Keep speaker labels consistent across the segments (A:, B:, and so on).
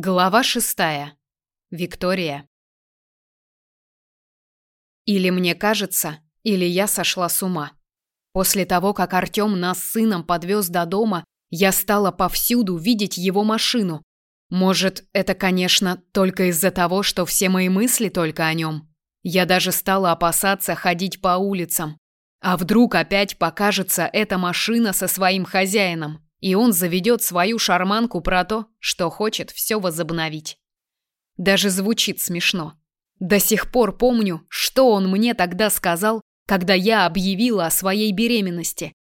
A: Глава шестая. Виктория. Или мне кажется, или я сошла с ума. После того, как Артём нас с сыном подвез до дома, я стала повсюду видеть его машину. Может, это, конечно, только из-за того, что все мои мысли только о нем. Я даже стала опасаться ходить по улицам. А вдруг опять покажется эта машина со своим хозяином? И он заведет свою шарманку про то, что хочет все возобновить. Даже звучит смешно. До сих пор помню, что он мне тогда сказал, когда я объявила о своей беременности.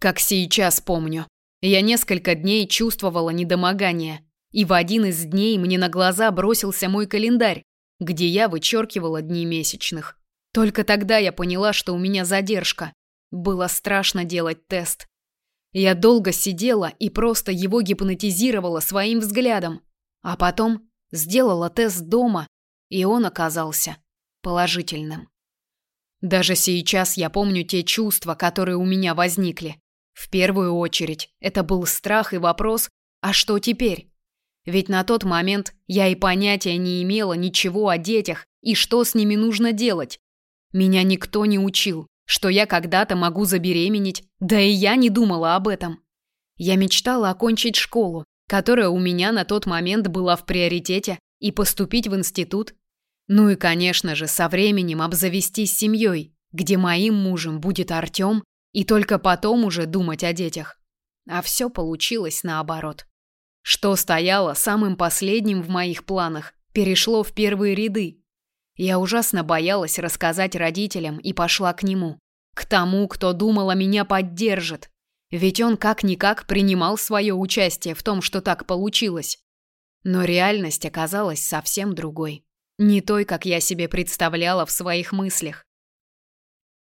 A: Как сейчас помню. Я несколько дней чувствовала недомогание, и в один из дней мне на глаза бросился мой календарь, где я вычеркивала дни месячных. Только тогда я поняла, что у меня задержка. Было страшно делать тест. Я долго сидела и просто его гипнотизировала своим взглядом, а потом сделала тест дома, и он оказался положительным. Даже сейчас я помню те чувства, которые у меня возникли. В первую очередь, это был страх и вопрос: а что теперь? Ведь на тот момент я и понятия не имела ничего о детях и что с ними нужно делать. Меня никто не учил, что я когда-то могу забеременеть, да и я не думала об этом. Я мечтала окончить школу, которая у меня на тот момент была в приоритете, и поступить в институт. Ну и, конечно же, со временем обзавестись семьей, где моим мужем будет Артём, и только потом уже думать о детях. А все получилось наоборот. Что стояло самым последним в моих планах, перешло в первые ряды, я ужасно боялась рассказать родителям и пошла к нему. К тому, кто думала меня поддержит. Ведь он как-никак принимал свое участие в том, что так получилось. Но реальность оказалась совсем другой. Не той, как я себе представляла в своих мыслях.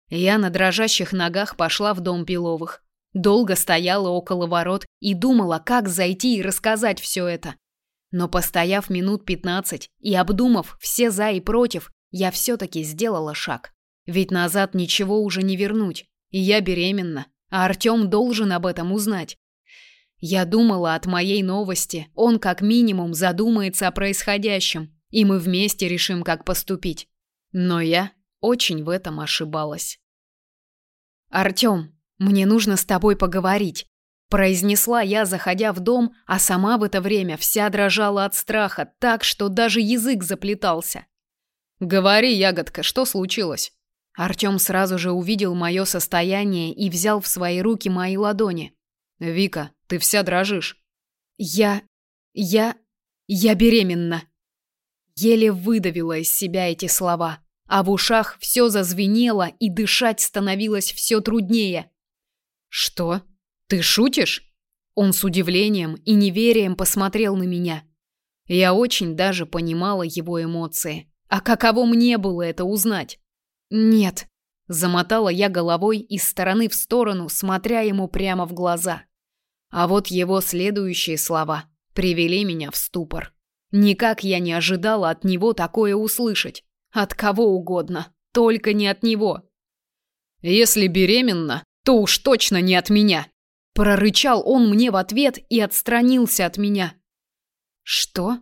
A: Я на дрожащих ногах пошла в дом Пиловых. Долго стояла около ворот и думала, как зайти и рассказать все это. Но постояв минут пятнадцать и обдумав все за и против, я все-таки сделала шаг. Ведь назад ничего уже не вернуть. И я беременна, а Артем должен об этом узнать. Я думала от моей новости, он как минимум задумается о происходящем, и мы вместе решим, как поступить. Но я очень в этом ошибалась. Артем, мне нужно с тобой поговорить произнесла я, заходя в дом, а сама в это время вся дрожала от страха, так что даже язык заплетался. Говори, ягодка, что случилось? Артём сразу же увидел мое состояние и взял в свои руки мои ладони. Вика, ты вся дрожишь. Я я я беременна. Еле выдавила из себя эти слова, а в ушах все зазвенело и дышать становилось все труднее. Что? Ты шутишь? Он с удивлением и неверием посмотрел на меня. Я очень даже понимала его эмоции. А каково мне было это узнать? Нет, замотала я головой из стороны в сторону, смотря ему прямо в глаза. А вот его следующие слова привели меня в ступор. Никак я не ожидала от него такое услышать. От кого угодно, только не от него. Если беременна, то уж точно не от меня, Прорычал он мне в ответ и отстранился от меня. Что?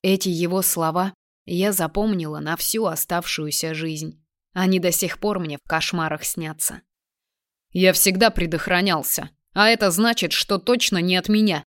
A: Эти его слова я запомнила на всю оставшуюся жизнь. Они до сих пор мне в кошмарах снятся. Я всегда предохранялся, а это значит, что точно не от меня.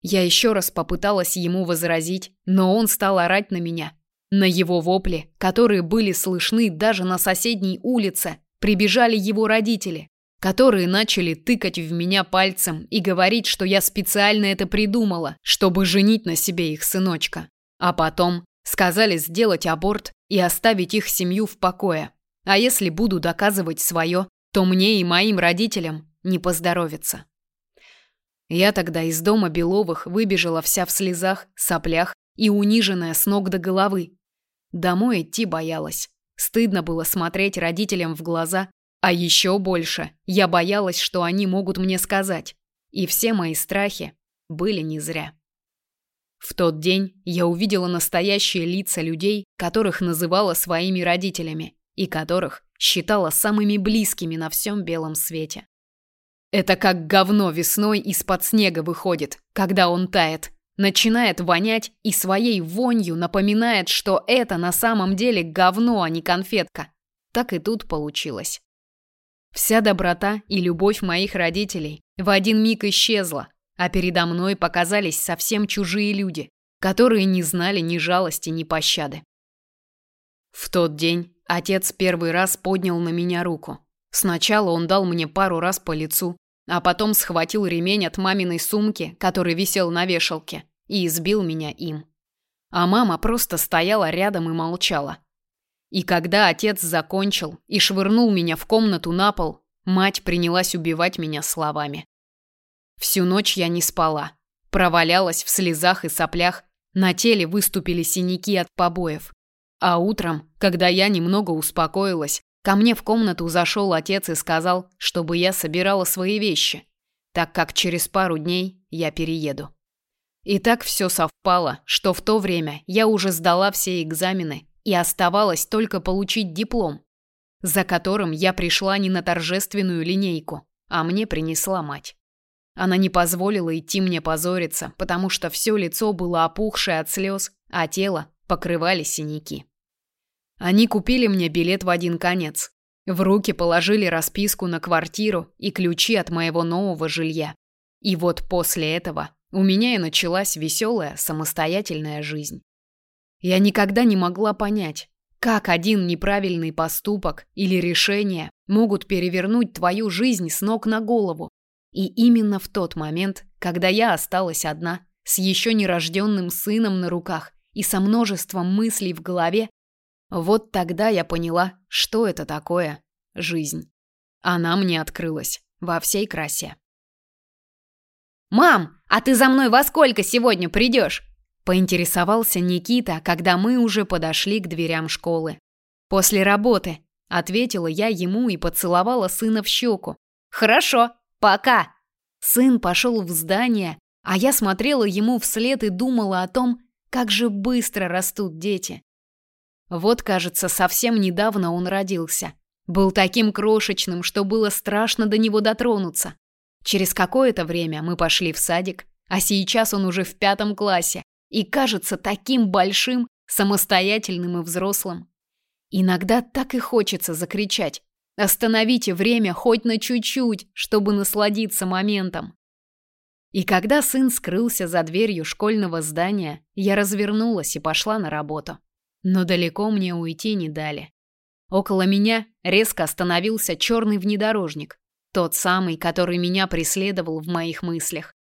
A: Я еще раз попыталась ему возразить, но он стал орать на меня. На его вопли, которые были слышны даже на соседней улице, прибежали его родители которые начали тыкать в меня пальцем и говорить, что я специально это придумала, чтобы женить на себе их сыночка. А потом сказали сделать аборт и оставить их семью в покое. А если буду доказывать свое, то мне и моим родителям не поздоровится. Я тогда из дома Беловых выбежала вся в слезах, соплях и униженная с ног до головы. Домой идти боялась. Стыдно было смотреть родителям в глаза а еще больше я боялась, что они могут мне сказать. И все мои страхи были не зря. В тот день я увидела настоящие лица людей, которых называла своими родителями и которых считала самыми близкими на всем белом свете. Это как говно весной из-под снега выходит, когда он тает. начинает вонять и своей вонью напоминает, что это на самом деле говно, а не конфетка. Так и тут получилось. Вся доброта и любовь моих родителей в один миг исчезла, а передо мной показались совсем чужие люди, которые не знали ни жалости, ни пощады. В тот день отец первый раз поднял на меня руку. Сначала он дал мне пару раз по лицу, а потом схватил ремень от маминой сумки, который висел на вешалке, и избил меня им. А мама просто стояла рядом и молчала. И когда отец закончил и швырнул меня в комнату на пол, мать принялась убивать меня словами. Всю ночь я не спала, провалялась в слезах и соплях, на теле выступили синяки от побоев. А утром, когда я немного успокоилась, ко мне в комнату зашел отец и сказал, чтобы я собирала свои вещи, так как через пару дней я перееду. И так все совпало, что в то время я уже сдала все экзамены и оставалось только получить диплом, за которым я пришла не на торжественную линейку, а мне принесла мать. Она не позволила идти мне позориться, потому что все лицо было опухшее от слез, а тело покрывали синяки. Они купили мне билет в один конец. В руки положили расписку на квартиру и ключи от моего нового жилья. И вот после этого у меня и началась веселая самостоятельная жизнь. Я никогда не могла понять, как один неправильный поступок или решение могут перевернуть твою жизнь с ног на голову. И именно в тот момент, когда я осталась одна, с еще нерожденным сыном на руках и со множеством мыслей в голове, вот тогда я поняла, что это такое жизнь. Она мне открылась во всей красе.
B: «Мам, а ты за мной во сколько сегодня придешь?»
A: Поинтересовался Никита, когда мы уже подошли к дверям школы. «После работы», — ответила я ему и поцеловала сына в щеку.
B: «Хорошо, пока».
A: Сын пошел в здание, а я смотрела ему вслед и думала о том, как же быстро растут дети. Вот, кажется, совсем недавно он родился. Был таким крошечным, что было страшно до него дотронуться. Через какое-то время мы пошли в садик, а сейчас он уже в пятом классе, и кажется таким большим, самостоятельным и взрослым. Иногда так и хочется закричать: "Остановите время хоть на чуть-чуть, чтобы насладиться моментом". И когда сын скрылся за дверью школьного здания, я развернулась и пошла на работу. Но далеко мне уйти не дали. Около меня резко остановился черный внедорожник, тот самый, который меня преследовал в моих мыслях.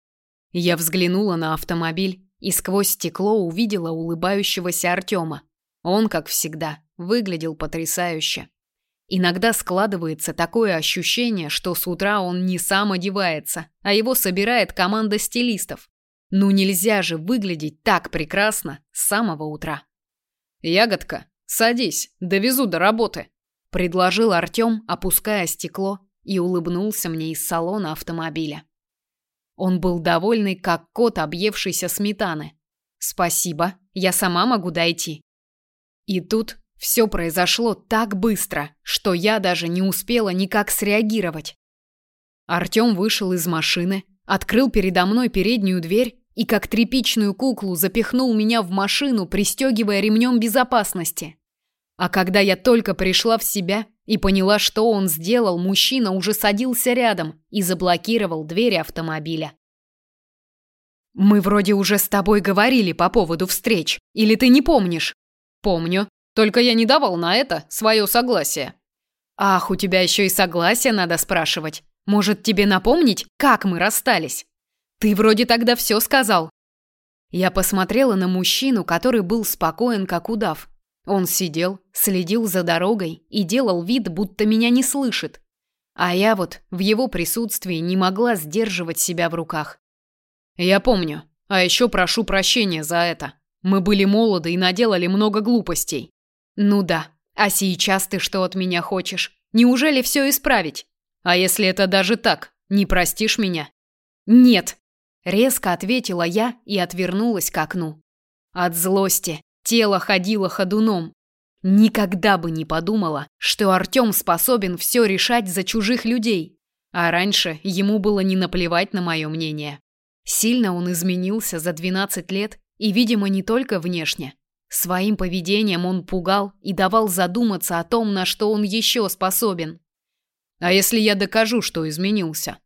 A: Я взглянула на автомобиль и сквозь стекло увидела улыбающегося Артема. Он, как всегда, выглядел потрясающе. Иногда складывается такое ощущение, что с утра он не сам одевается, а его собирает команда стилистов. Ну нельзя же выглядеть так прекрасно с самого утра.
C: Ягодка, садись, довезу до работы,
A: предложил Артем, опуская стекло, и улыбнулся мне из салона автомобиля. Он был довольный, как кот, объевшийся сметаны. Спасибо, я сама могу дойти. И тут все произошло так быстро, что я даже не успела никак среагировать. Артём вышел из машины, открыл передо мной переднюю дверь и как тряпичную куклу запихнул меня в машину, пристегивая ремнем безопасности. А когда я только пришла в себя, и поняла, что он сделал, мужчина уже садился рядом и заблокировал двери автомобиля. Мы вроде уже с тобой говорили по поводу встреч, или ты не помнишь?
C: Помню, только я не давал на это свое согласие.
A: Ах, у тебя еще и согласие надо спрашивать. Может, тебе напомнить, как мы расстались? Ты вроде тогда все сказал. Я посмотрела на мужчину, который был спокоен, как удав, он сидел, следил за дорогой и делал вид, будто меня не слышит. А я вот в его присутствии не могла сдерживать себя в руках.
C: Я помню. А еще прошу прощения за это. Мы были молоды и наделали много глупостей.
A: Ну да. А сейчас ты что от меня хочешь? Неужели все исправить?
C: А если это даже так, не простишь меня?
A: Нет, резко ответила я и отвернулась к окну. От злости, Тело ходило ходуном. Никогда бы не подумала, что Артём способен все решать за чужих людей. А раньше ему было не наплевать на мое мнение. Сильно он изменился за 12 лет, и, видимо, не только внешне. Своим поведением он пугал и давал задуматься о том, на что он еще способен.
C: А если я докажу, что изменился?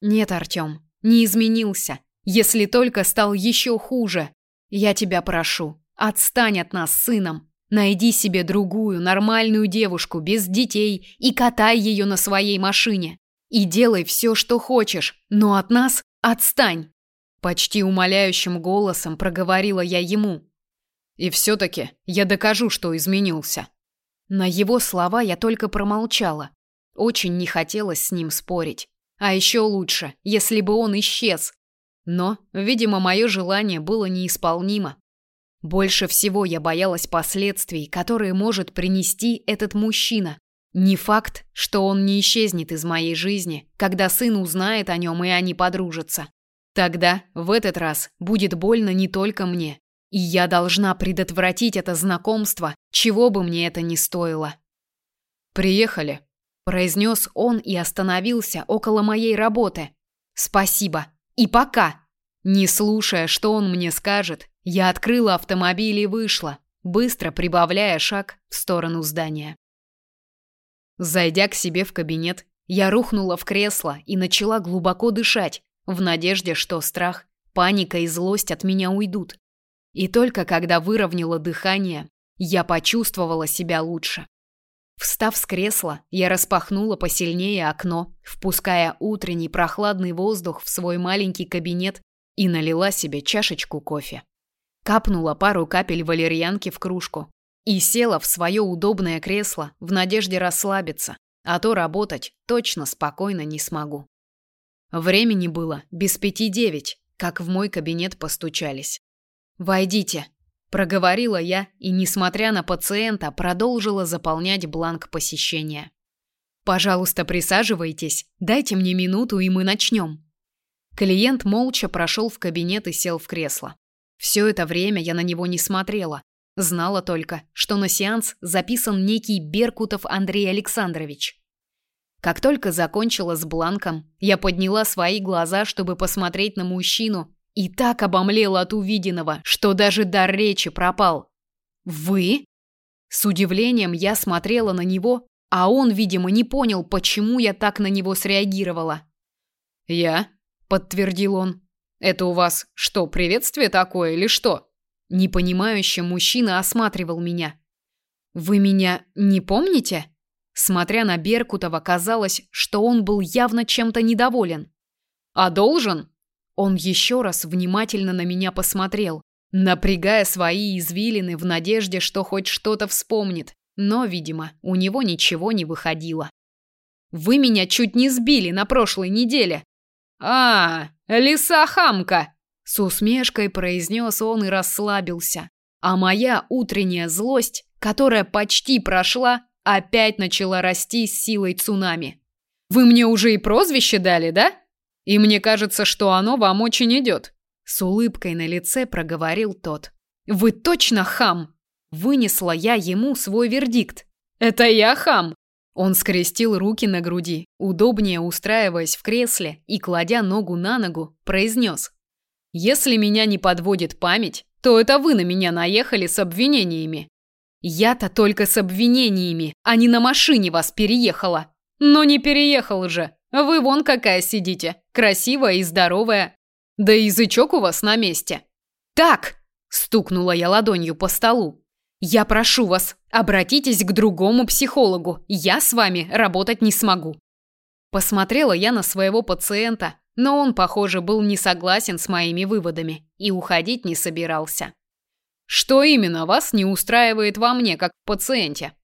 A: Нет, Артем, не изменился. Если только стал еще хуже. Я тебя прошу, отстань от нас с сыном. Найди себе другую, нормальную девушку, без детей, и катай ее на своей машине. И делай все, что хочешь, но от нас отстань. Почти умоляющим голосом проговорила я ему.
C: И все-таки я докажу, что изменился.
A: На его слова я только промолчала. Очень не хотелось с ним спорить. А еще лучше, если бы он исчез. Но, видимо, мое желание было неисполнимо. Больше всего я боялась последствий, которые может принести этот мужчина. Не факт, что он не исчезнет из моей жизни, когда сын узнает о нем и они подружатся. Тогда, в этот раз, будет больно не только мне. И я должна предотвратить это знакомство, чего бы мне это ни стоило.
C: «Приехали», –
A: произнес он и остановился около моей работы. «Спасибо. И пока». Не слушая, что он мне скажет, я открыла автомобиль и вышла, быстро прибавляя шаг в сторону здания. Зайдя к себе в кабинет, я рухнула в кресло и начала глубоко дышать, в надежде, что страх, паника и злость от меня уйдут. И только когда выровняла дыхание, я почувствовала себя лучше. Встав с кресла, я распахнула посильнее окно, впуская утренний прохладный воздух в свой маленький кабинет и налила себе чашечку кофе капнула пару капель валерьянки в кружку и села в свое удобное кресло в надежде расслабиться, а то работать точно спокойно не смогу. Времени было без пяти девять, как в мой кабинет постучались. «Войдите», – проговорила я и, несмотря на пациента, продолжила заполнять бланк посещения. «Пожалуйста, присаживайтесь, дайте мне минуту, и мы начнем». Клиент молча прошел в кабинет и сел в кресло. Все это время я на него не смотрела. Знала только, что на сеанс записан некий Беркутов Андрей Александрович. Как только закончила с бланком, я подняла свои глаза, чтобы посмотреть на мужчину, и так обомлела от увиденного, что даже дар речи пропал. «Вы?» С удивлением я смотрела на него, а он, видимо, не понял, почему я так на него среагировала.
C: «Я?» – подтвердил он. Это у вас что, приветствие такое или что?
A: Непонимающий мужчина осматривал меня. Вы меня не помните? Смотря на Беркутова, казалось, что он был явно чем-то недоволен.
C: А должен?
A: Он еще раз внимательно на меня посмотрел, напрягая свои извилины в надежде, что хоть что-то вспомнит, но, видимо, у него ничего не выходило. Вы меня чуть не сбили на прошлой неделе.
C: А, «Лиса-хамка!»
A: – с усмешкой произнес он и расслабился. А моя утренняя злость, которая почти прошла, опять начала расти с силой цунами.
C: «Вы мне уже и прозвище дали, да? И мне кажется, что оно вам очень идет», –
A: с улыбкой на лице проговорил тот. «Вы точно хам!» Вынесла я ему свой вердикт.
C: «Это я хам!»
A: Он скрестил руки на груди, удобнее устраиваясь в кресле и, кладя ногу на ногу, произнес. «Если меня не подводит память, то это вы на меня наехали с обвинениями». «Я-то только с обвинениями, а не на машине вас переехала». «Но не переехал же. Вы вон какая сидите, красивая и здоровая. Да язычок у вас на месте». «Так!» – стукнула я ладонью по столу. Я прошу вас, обратитесь к другому психологу. Я с вами работать не смогу. Посмотрела я на своего пациента, но он, похоже, был не согласен с моими выводами и уходить не собирался.
C: Что именно вас не устраивает во мне, как в пациенте?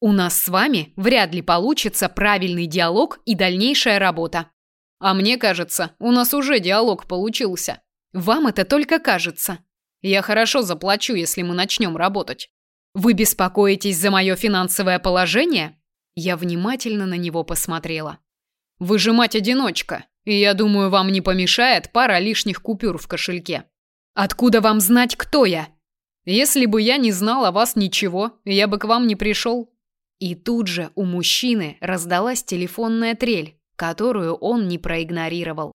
A: У нас с вами вряд ли получится правильный диалог и дальнейшая работа.
C: А мне кажется, у нас уже диалог получился.
A: Вам это только кажется.
C: Я хорошо заплачу, если мы начнем работать.
A: Вы беспокоитесь за мое финансовое положение? Я внимательно на него посмотрела.
C: Вы же мать-одиночка, и я думаю, вам не помешает пара лишних купюр в кошельке.
A: Откуда вам знать, кто я?
C: Если бы я не знал о вас ничего, я бы к вам не пришел.
A: И тут же у мужчины раздалась телефонная трель, которую он не проигнорировал.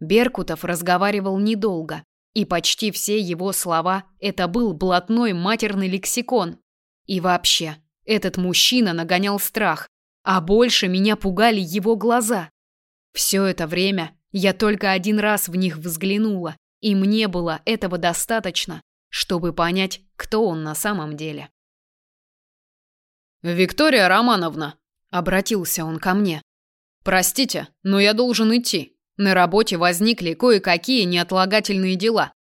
A: Беркутов разговаривал недолго, и почти все его слова – это был блатной матерный лексикон. И вообще, этот мужчина нагонял страх, а больше меня пугали его глаза. Все это время я только один раз в них взглянула, и мне было этого достаточно, чтобы понять, кто он на самом деле.
C: «Виктория Романовна», — обратился он ко мне, — «простите, но я должен идти. На работе возникли кое-какие неотлагательные дела».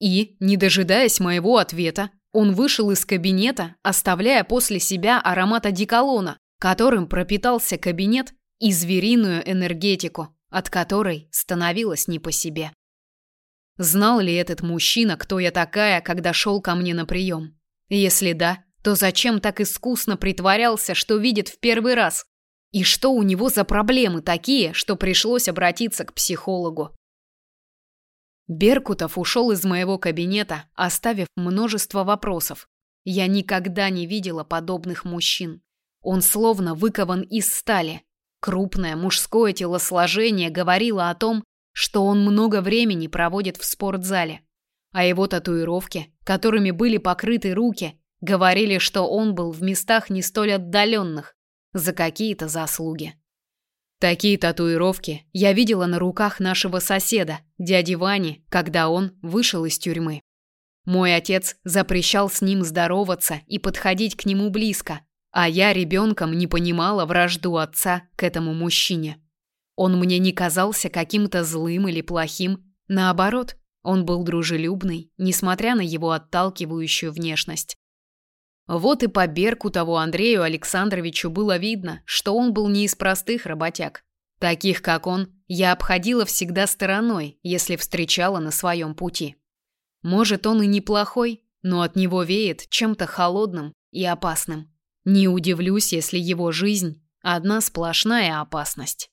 C: И, не дожидаясь моего ответа, он вышел из кабинета, оставляя после себя аромат одеколона, которым пропитался кабинет и звериную энергетику, от которой становилось не по себе. Знал ли этот мужчина, кто я такая, когда шел ко мне на прием? Если да, то зачем так искусно притворялся, что видит в первый раз? И что у него за проблемы такие, что пришлось обратиться к психологу? Беркутов ушел из моего кабинета, оставив множество вопросов. Я никогда не видела подобных мужчин. Он словно выкован из стали. Крупное мужское телосложение говорило о том, что он много времени проводит в спортзале. А его татуировки, которыми были покрыты руки, Говорили, что он был в местах не столь отдаленных, за какие-то заслуги. Такие татуировки я видела на руках нашего соседа, дяди Вани, когда он вышел из тюрьмы. Мой отец запрещал с ним здороваться и подходить к нему близко, а я ребенком не понимала вражду отца к этому мужчине. Он мне не казался каким-то злым или плохим, наоборот, он был дружелюбный, несмотря на его отталкивающую внешность. Вот и по Беркутову Андрею Александровичу было видно, что он был не из простых работяг. Таких, как он, я обходила всегда стороной, если встречала на своем пути. Может, он и неплохой, но от него веет чем-то холодным и опасным. Не удивлюсь, если его жизнь – одна сплошная опасность.